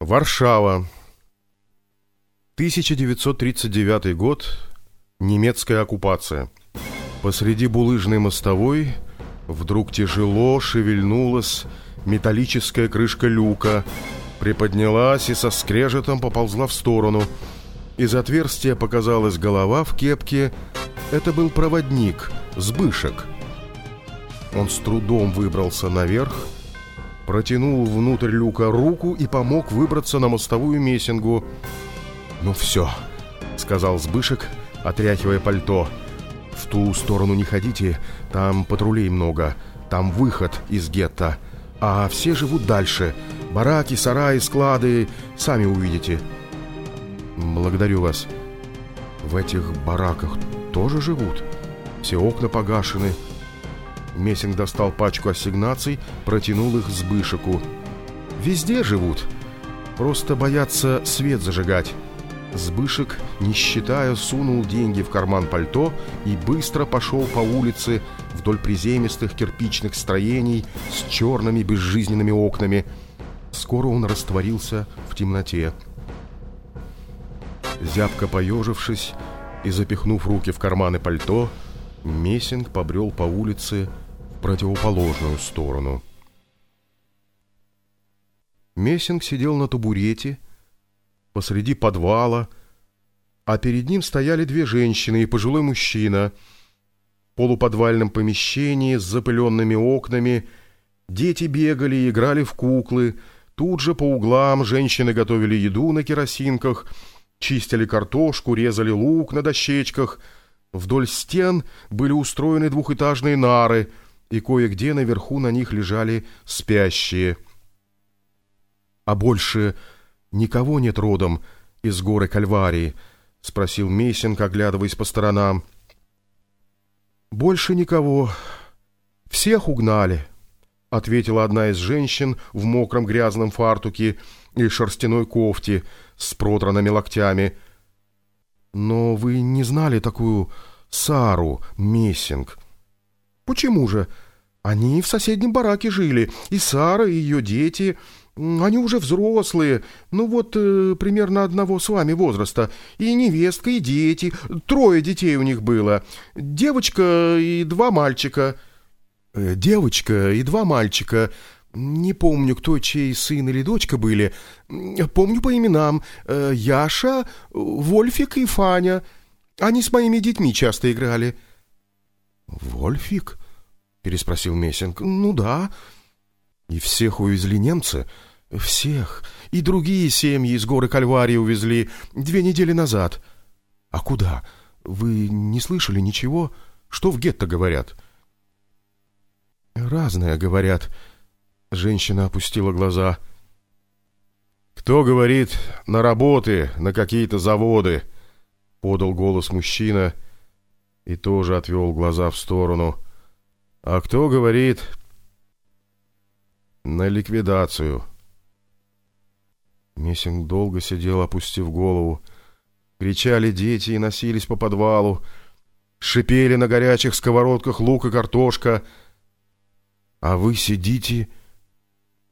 Варшава. 1939 год. Немецкая оккупация. Посреди булыжной мостовой вдруг тяжело шевельнулась металлическая крышка люка, приподнялась и со скрежетом поползла в сторону. Из отверстия показалась голова в кепке. Это был проводник, Сбышек. Он с трудом выбрался наверх, протянул внутрь люка руку и помог выбраться на мостовую мессингу. «Ну все», — сказал Сбышек, отряхивая пальто. «В ту сторону не ходите, там патрулей много, там выход из гетто. А все живут дальше. Бараки, сараи, склады, сами увидите». «Благодарю вас. В этих бараках тоже живут? Все окна погашены». Мессинг достал пачку ассигнаций, протянул их Сбышеку. «Везде живут. Просто боятся свет зажигать». Сбышек, не считая, сунул деньги в карман пальто и быстро пошел по улице вдоль приземистых кирпичных строений с черными безжизненными окнами. Скоро он растворился в темноте. Зябко поежившись и запихнув руки в карманы пальто, Мессинг побрел по улице противоположную сторону. Мессинг сидел на табурете посреди подвала, а перед ним стояли две женщины и пожилой мужчина. В полуподвальном помещении с запыленными окнами дети бегали и играли в куклы, тут же по углам женщины готовили еду на керосинках, чистили картошку, резали лук на дощечках. Вдоль стен были устроены двухэтажные нары — и кое-где наверху на них лежали спящие. «А больше никого нет родом из горы Кальварии?» — спросил Мессинг, оглядываясь по сторонам. «Больше никого. Всех угнали», — ответила одна из женщин в мокром грязном фартуке и шерстяной кофте с протранными локтями. «Но вы не знали такую Сару, Мессинг?» «Почему же? Они в соседнем бараке жили, и Сара, и ее дети. Они уже взрослые, ну вот э, примерно одного с вами возраста. И невестка, и дети. Трое детей у них было. Девочка и два мальчика». Э, «Девочка и два мальчика», не помню, кто чей сын или дочка были. Помню по именам. Э, Яша, Вольфик и Фаня. Они с моими детьми часто играли. Вольфик? переспросил Мессинг. «Ну да». «И всех увезли немцы?» «Всех. И другие семьи из горы Кальварии увезли две недели назад». «А куда? Вы не слышали ничего? Что в гетто говорят?» «Разное говорят». Женщина опустила глаза. «Кто говорит на работы, на какие-то заводы?» Подал голос мужчина и тоже отвел глаза в сторону. А кто говорит на ликвидацию? Мессинг долго сидел, опустив голову. Кричали дети и носились по подвалу. Шипели на горячих сковородках лук и картошка. А вы сидите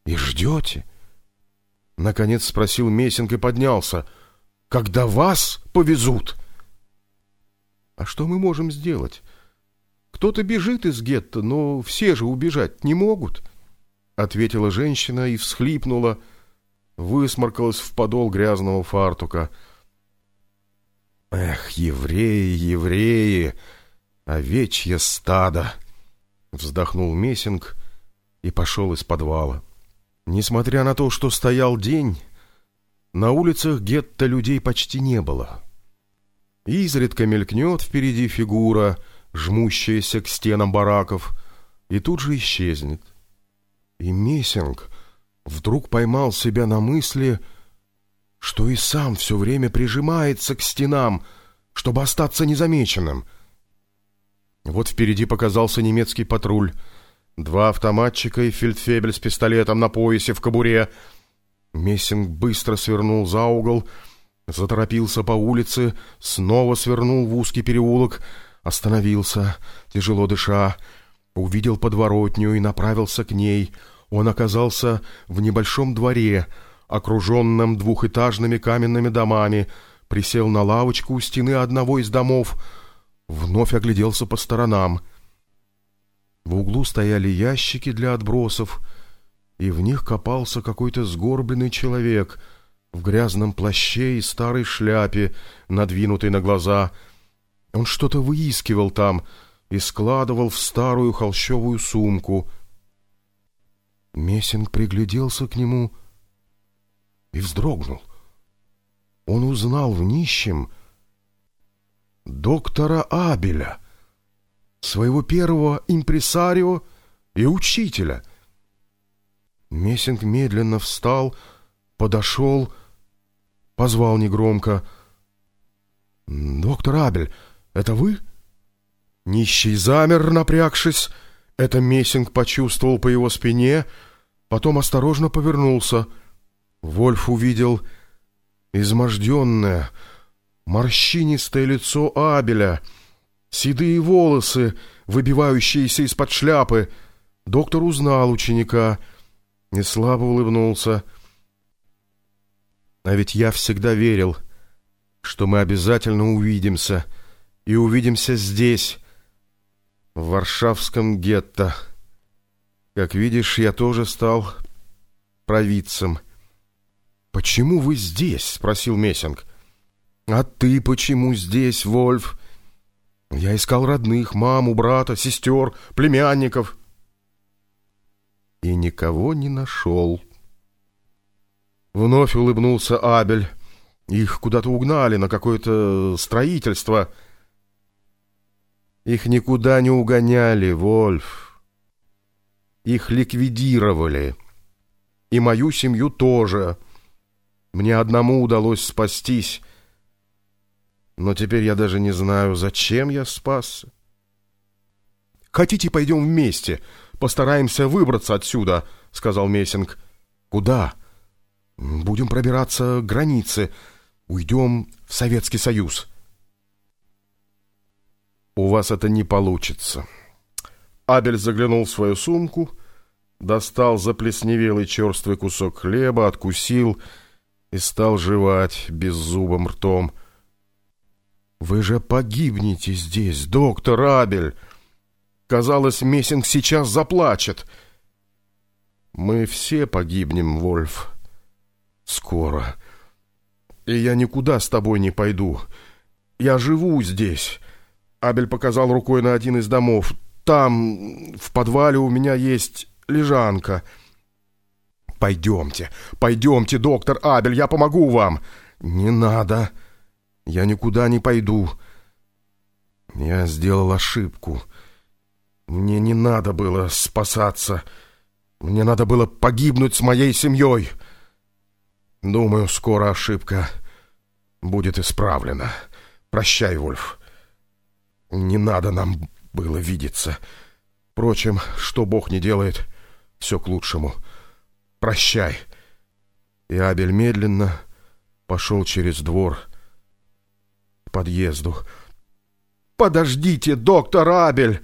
и ждете? Наконец спросил Мессинг и поднялся. Когда вас повезут? А что мы можем сделать? Кто-то бежит из гетто, но все же убежать не могут, — ответила женщина и всхлипнула, высморкалась в подол грязного фартука. «Эх, евреи, евреи, овечье стадо!» — вздохнул Мессинг и пошел из подвала. Несмотря на то, что стоял день, на улицах гетто людей почти не было. Изредка мелькнет впереди фигура — жмущаяся к стенам бараков, и тут же исчезнет. И Мессинг вдруг поймал себя на мысли, что и сам все время прижимается к стенам, чтобы остаться незамеченным. Вот впереди показался немецкий патруль. Два автоматчика и фельдфебель с пистолетом на поясе в кобуре. Мессинг быстро свернул за угол, заторопился по улице, снова свернул в узкий переулок — Остановился, тяжело дыша, увидел подворотню и направился к ней. Он оказался в небольшом дворе, окруженном двухэтажными каменными домами, присел на лавочку у стены одного из домов, вновь огляделся по сторонам. В углу стояли ящики для отбросов, и в них копался какой-то сгорбленный человек в грязном плаще и старой шляпе, надвинутой на глаза. Он что-то выискивал там и складывал в старую холщовую сумку. Мессинг пригляделся к нему и вздрогнул — он узнал в нищем доктора Абеля, своего первого импресарио и учителя. Мессинг медленно встал, подошел, позвал негромко. «Доктор Абель, это вы?» Нищий замер, напрягшись. Это Мессинг почувствовал по его спине, потом осторожно повернулся. Вольф увидел изможденное, морщинистое лицо Абеля, седые волосы, выбивающиеся из-под шляпы. Доктор узнал ученика и слабо улыбнулся. А ведь я всегда верил, что мы обязательно увидимся, и увидимся здесь, в Варшавском гетто. Как видишь, я тоже стал провидцем — «Почему вы здесь?» — спросил Мессинг. «А ты почему здесь, Вольф?» «Я искал родных, маму, брата, сестер, племянников». И никого не нашел. Вновь улыбнулся Абель. Их куда-то угнали на какое-то строительство. Их никуда не угоняли, Вольф. Их ликвидировали. И мою семью тоже. Мне одному удалось спастись. Но теперь я даже не знаю, зачем я спасся. «Хотите, пойдем вместе? Постараемся выбраться отсюда», — сказал Мессинг. «Куда?» «Будем пробираться к границе. Уйдем в Советский Союз». «У вас это не получится». Абель заглянул в свою сумку, достал заплесневелый черствый кусок хлеба, откусил — и стал жевать беззубым ртом. «Вы же погибнете здесь, доктор Абель!» Казалось, Мессинг сейчас заплачет. «Мы все погибнем, Вольф. Скоро. И я никуда с тобой не пойду. Я живу здесь». Абель показал рукой на один из домов. «Там, в подвале, у меня есть лежанка». «Пойдемте, пойдемте, доктор Абель, я помогу вам!» «Не надо, я никуда не пойду. Я сделал ошибку. Мне не надо было спасаться. Мне надо было погибнуть с моей семьей. Думаю, скоро ошибка будет исправлена. Прощай, Вольф. Не надо нам было видеться. Впрочем, что Бог не делает, все к лучшему». Прощай!» И Абель медленно пошел через двор к подъезду. «Подождите, доктор Абель!»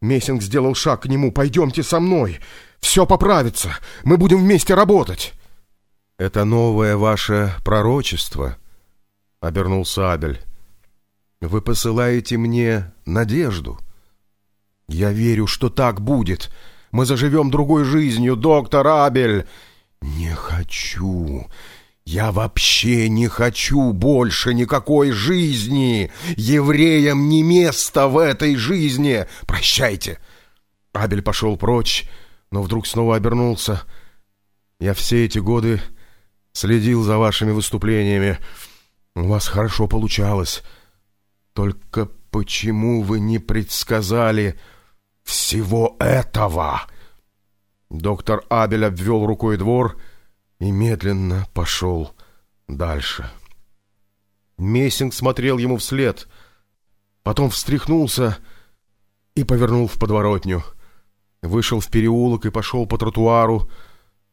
Мессинг сделал шаг к нему. «Пойдемте со мной! Все поправится! Мы будем вместе работать!» «Это новое ваше пророчество», — обернулся Абель. «Вы посылаете мне надежду. Я верю, что так будет. Мы заживем другой жизнью, доктор Абель!» «Не хочу. Я вообще не хочу больше никакой жизни. Евреям не место в этой жизни. Прощайте!» Абель пошел прочь, но вдруг снова обернулся. «Я все эти годы следил за вашими выступлениями. У вас хорошо получалось. Только почему вы не предсказали...» всего этого!» Доктор Абель обвел рукой двор и медленно пошел дальше. Мессинг смотрел ему вслед, потом встряхнулся и повернул в подворотню. Вышел в переулок и пошел по тротуару,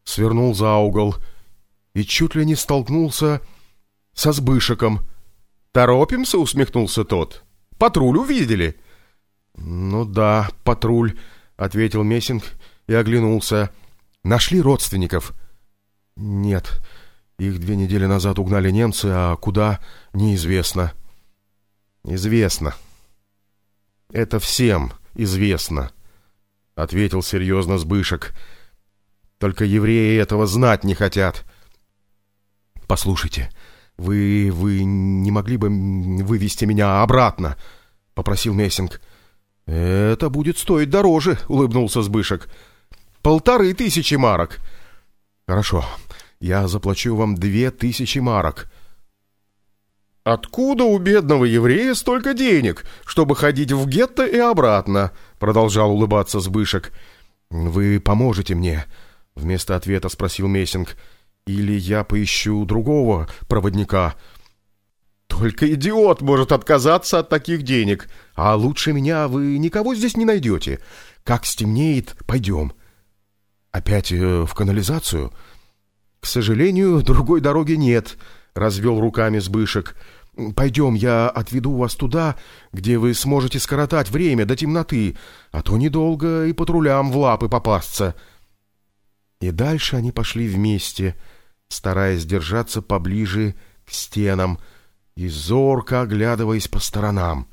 свернул за угол и чуть ли не столкнулся со Сбышиком. «Торопимся?» — усмехнулся тот. «Патруль увидели!» «Ну да, патруль», — ответил Мессинг и оглянулся. «Нашли родственников?» «Нет, Их две недели назад угнали немцы, а куда — неизвестно. Известно. Это всем известно, — ответил серьезно Сбышек. Только евреи этого знать не хотят. Послушайте, вы... вы не могли бы вывести меня обратно? — попросил Мессинг. «Это будет стоить дороже», — улыбнулся Сбышек. «Полторы тысячи марок». «Хорошо, я заплачу вам две тысячи марок». «Откуда у бедного еврея столько денег, чтобы ходить в гетто и обратно?» — продолжал улыбаться Сбышек. «Вы поможете мне?» — вместо ответа спросил Мессинг. «Или я поищу другого проводника?» Только идиот может отказаться от таких денег. А лучше меня вы никого здесь не найдете. Как стемнеет, пойдем. Опять э, в канализацию? К сожалению, другой дороги нет, развел руками Сбышек. Пойдем, я отведу вас туда, где вы сможете скоротать время до темноты, а то недолго и патрулям в лапы попасться. И дальше они пошли вместе, стараясь держаться поближе к стенам, и зорко оглядываясь по сторонам.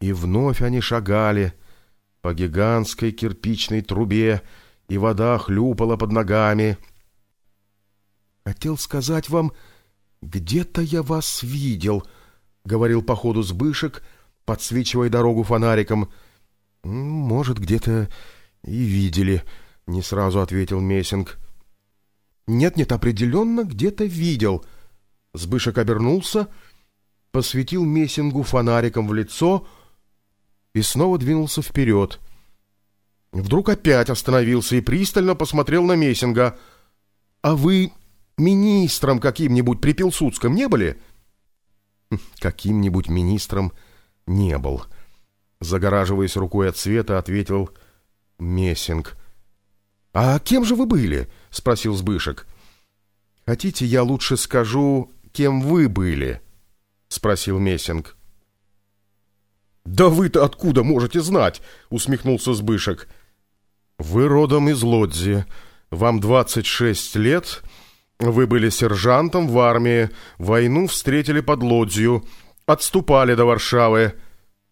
И вновь они шагали по гигантской кирпичной трубе, и вода хлюпала под ногами. «Хотел сказать вам, где-то я вас видел», — говорил по ходу Сбышек, подсвечивая дорогу фонариком. «Может, где-то и видели», — не сразу ответил Мессинг. «Нет-нет, определенно где-то видел», — Сбышек обернулся, посветил Мессингу фонариком в лицо и снова двинулся вперед. Вдруг опять остановился и пристально посмотрел на Мессинга. «А вы министром каким-нибудь при Пилсудском не были?» «Хм, «Каким-нибудь министром не был», — загораживаясь рукой от света, ответил Мессинг. «А кем же вы были?» — спросил Сбышек. «Хотите, я лучше скажу, кем вы были?» — спросил Мессинг. «Да вы-то откуда можете знать?» — усмехнулся Сбышек. «Вы родом из Лодзи. Вам 26 лет. Вы были сержантом в армии. Войну встретили под Лодзью. Отступали до Варшавы.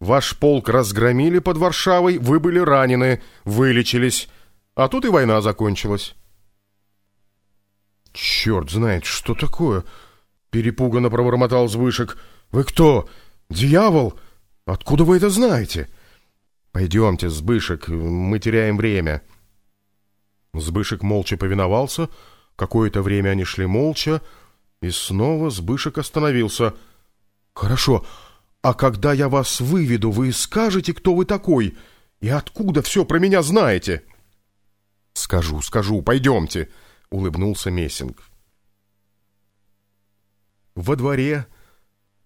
Ваш полк разгромили под Варшавой. Вы были ранены. Вылечились. А тут и война закончилась». «Черт знает, что такое!» Перепуганно пробормотал Звышек. «Вы кто? Дьявол? Откуда вы это знаете?» «Пойдемте, Збышек, мы теряем время». Збышек молча повиновался. Какое-то время они шли молча, и снова Збышек остановился. «Хорошо, а когда я вас выведу, вы скажете, кто вы такой, и откуда все про меня знаете?» «Скажу, скажу, пойдемте», — улыбнулся Мессинг. Во дворе,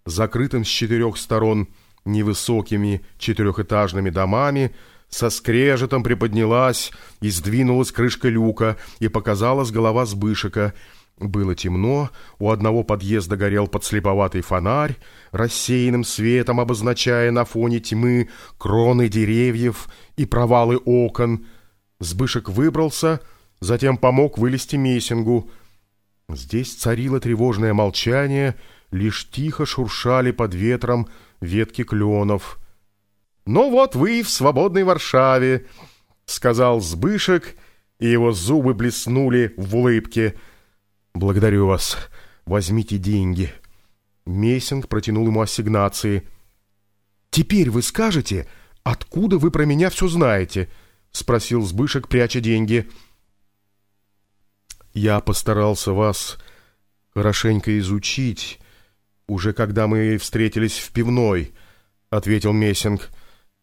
закрытым с четырех сторон невысокими четырехэтажными домами, со скрежетом приподнялась и сдвинулась крышка люка, и показалась голова Сбышика. Было темно, у одного подъезда горел подслеповатый фонарь, рассеянным светом обозначая на фоне тьмы кроны деревьев и провалы окон. Сбышек выбрался, затем помог вылезти Мессингу — Здесь царило тревожное молчание, лишь тихо шуршали под ветром ветки кленов. «Ну вот вы в свободной Варшаве», — сказал Сбышек, и его зубы блеснули в улыбке. «Благодарю вас. Возьмите деньги». Мессинг протянул ему ассигнации. «Теперь вы скажете, откуда вы про меня все знаете?» — спросил Сбышек, пряча деньги. Я постарался вас хорошенько изучить, уже когда мы встретились в пивной, — ответил Мессинг.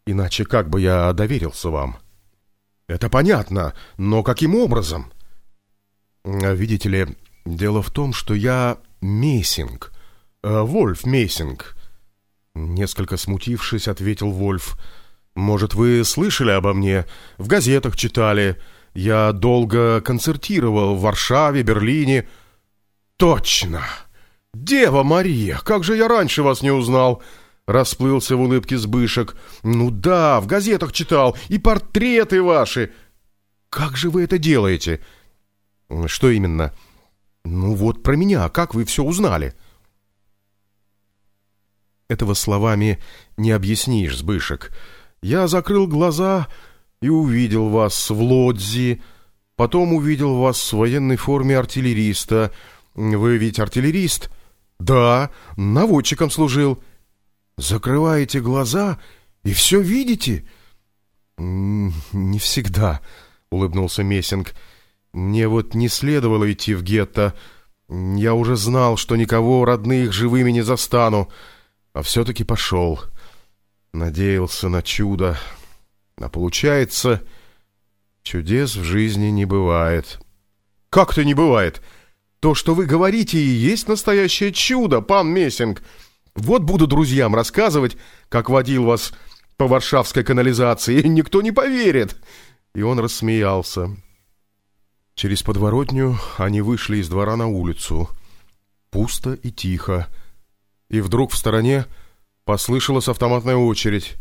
Иначе как бы я доверился вам? Это понятно, но каким образом? Видите ли, дело в том, что я Мессинг, э, Вольф Мессинг. Несколько смутившись, ответил Вольф. Может, вы слышали обо мне, в газетах читали, — я долго концертировал в Варшаве, Берлине. Точно! Дева Мария, как же я раньше вас не узнал!» Расплылся в улыбке Сбышек. «Ну да, в газетах читал, и портреты ваши!» «Как же вы это делаете?» «Что именно?» Ну вот про меня, как вы все узнали? Этого словами не объяснишь, Сбышек. Я закрыл глаза и увидел вас в Лодзи, потом увидел вас в военной форме артиллериста. Вы ведь артиллерист? Да, наводчиком служил. Закрываете глаза и все видите? Не всегда, улыбнулся Мессинг. Мне вот не следовало идти в гетто. Я уже знал, что никого родных живыми не застану, а все-таки пошел. Надеялся на чудо. А получается, чудес в жизни не бывает. Как-то не бывает. То, что вы говорите, и есть настоящее чудо, пан Мессинг. Вот буду друзьям рассказывать, как водил вас по варшавской канализации, и никто не поверит. И он рассмеялся. Через подворотню они вышли из двора на улицу. Пусто и тихо. И вдруг в стороне послышалась автоматная очередь.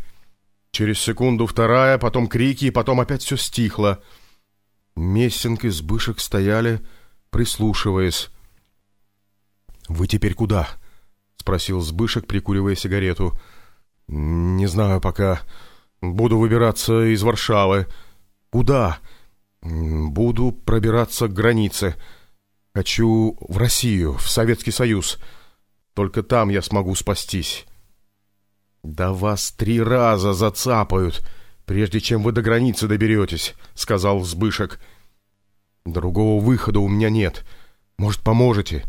Через секунду вторая, потом крики, и потом опять все стихло. Мессинг и Сбышек стояли, прислушиваясь. «Вы теперь куда?» — спросил Сбышек, прикуривая сигарету. «Не знаю пока. Буду выбираться из Варшавы». «Куда?» Буду пробираться к границе. Хочу в Россию, в Советский Союз. Только там я смогу спастись. Да вас три раза зацапают, прежде чем вы до границы доберетесь, сказал Взбышек. Другого выхода у меня нет. Может, поможете?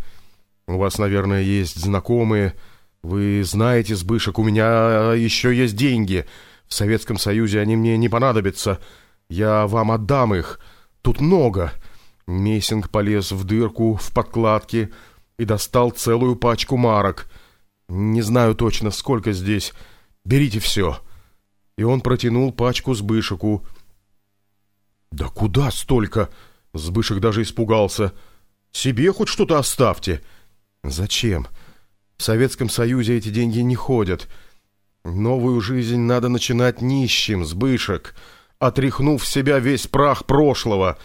У вас, наверное, есть знакомые. Вы знаете, Сбышек, у меня еще есть деньги. В Советском Союзе они мне не понадобятся. Я вам отдам их. Тут много. Мессинг полез в дырку в подкладке и достал целую пачку марок. Не знаю точно, сколько здесь. Берите все. И он протянул пачку Сбышеку. «Да куда столько?» Сбышек даже испугался. «Себе хоть что-то оставьте». «Зачем? В Советском Союзе эти деньги не ходят. Новую жизнь надо начинать нищим, Сбышек» отряхнув в себя весь прах прошлого.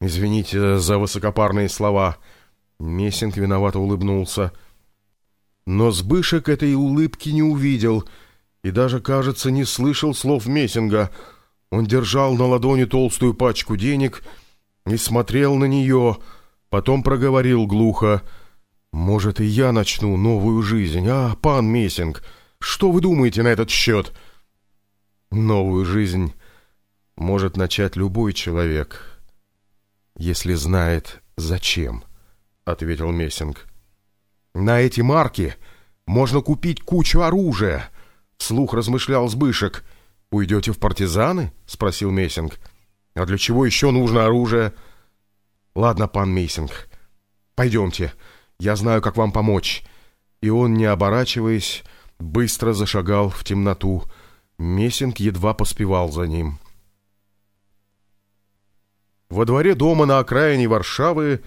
Извините за высокопарные слова. Мессинг виновато улыбнулся. Но Сбышек этой улыбки не увидел и даже, кажется, не слышал слов Мессинга. Он держал на ладони толстую пачку денег и смотрел на нее, потом проговорил глухо. «Может, и я начну новую жизнь, а, пан Мессинг? Что вы думаете на этот счет?» «Новую жизнь может начать любой человек, если знает зачем, ответил Мессинг. На эти марки можно купить кучу оружия, вслух размышлял Сбышек. Уйдете в партизаны? спросил Мессинг. А для чего еще нужно оружие? Ладно, пан Мессинг, пойдемте, я знаю, как вам помочь. И он, не оборачиваясь, быстро зашагал в темноту. Мессинг едва поспевал за ним. Во дворе дома на окраине Варшавы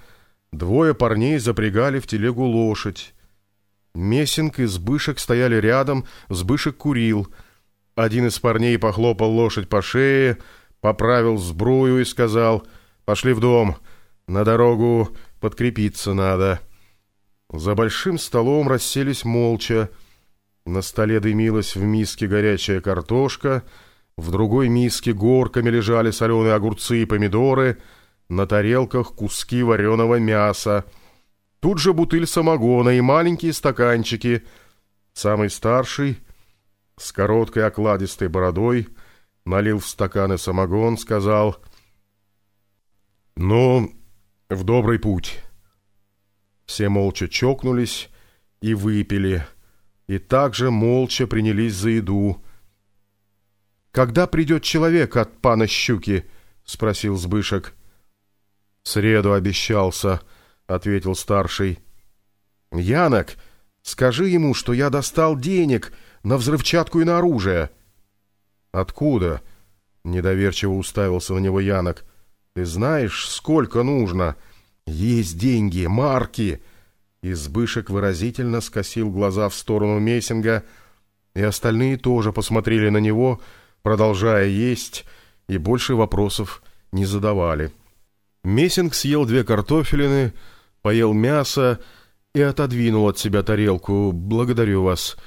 двое парней запрягали в телегу лошадь. Мессинг и Сбышек стояли рядом, Сбышек курил. Один из парней похлопал лошадь по шее, поправил сбрую и сказал «Пошли в дом, на дорогу подкрепиться надо». За большим столом расселись молча. На столе дымилась в миске горячая картошка — в другой миске горками лежали соленые огурцы и помидоры, на тарелках куски вареного мяса. Тут же бутыль самогона и маленькие стаканчики. Самый старший, с короткой окладистой бородой, налил в стаканы самогон, сказал «Ну, в добрый путь». Все молча чокнулись и выпили, и также молча принялись за еду — «Когда придет человек от пана Щуки?» — спросил Сбышек. «Среду обещался», — ответил старший. «Янок, скажи ему, что я достал денег на взрывчатку и на оружие». «Откуда?» — недоверчиво уставился на него Янок. «Ты знаешь, сколько нужно?» «Есть деньги, марки!» Избышек выразительно скосил глаза в сторону Мессинга, и остальные тоже посмотрели на него, — продолжая есть, и больше вопросов не задавали. Мессинг съел две картофелины, поел мясо и отодвинул от себя тарелку. «Благодарю вас».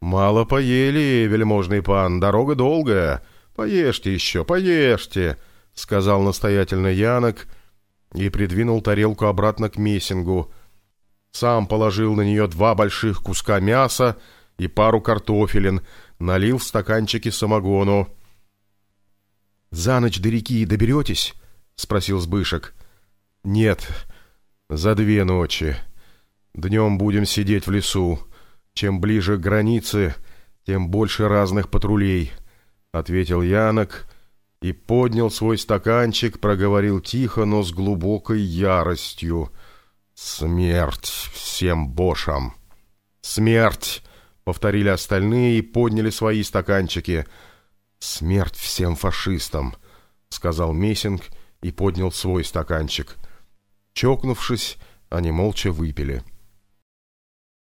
«Мало поели, вельможный пан, дорога долгая. Поешьте еще, поешьте», — сказал настоятельно Янок и придвинул тарелку обратно к Мессингу. Сам положил на нее два больших куска мяса и пару картофелин, налил в стаканчики самогону. «За ночь до реки доберетесь?» — спросил Сбышек. «Нет, за две ночи. Днем будем сидеть в лесу. Чем ближе к границе, тем больше разных патрулей», — ответил Янок и поднял свой стаканчик, проговорил тихо, но с глубокой яростью. «Смерть всем бошам!» «Смерть!» — повторили остальные и подняли свои стаканчики — «Смерть всем фашистам!» — сказал Мессинг и поднял свой стаканчик. Чокнувшись, они молча выпили.